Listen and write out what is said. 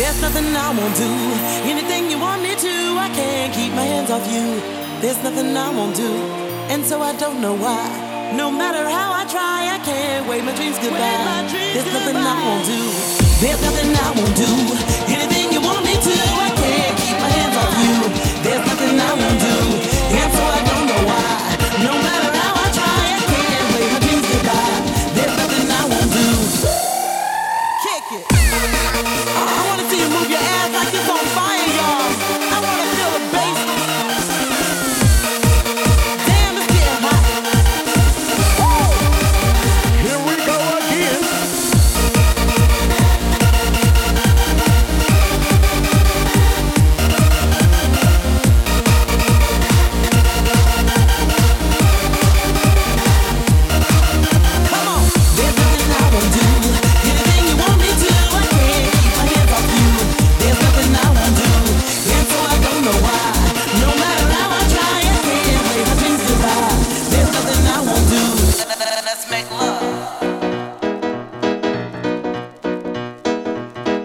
There's nothing I won't do. Anything you want me to, I can't keep my hands off you. There's nothing I won't do. And so I don't know why. No matter how I try, I can't wave my dreams goodbye. My dreams There's goodbye. nothing I won't do. There's nothing I won't do. know why.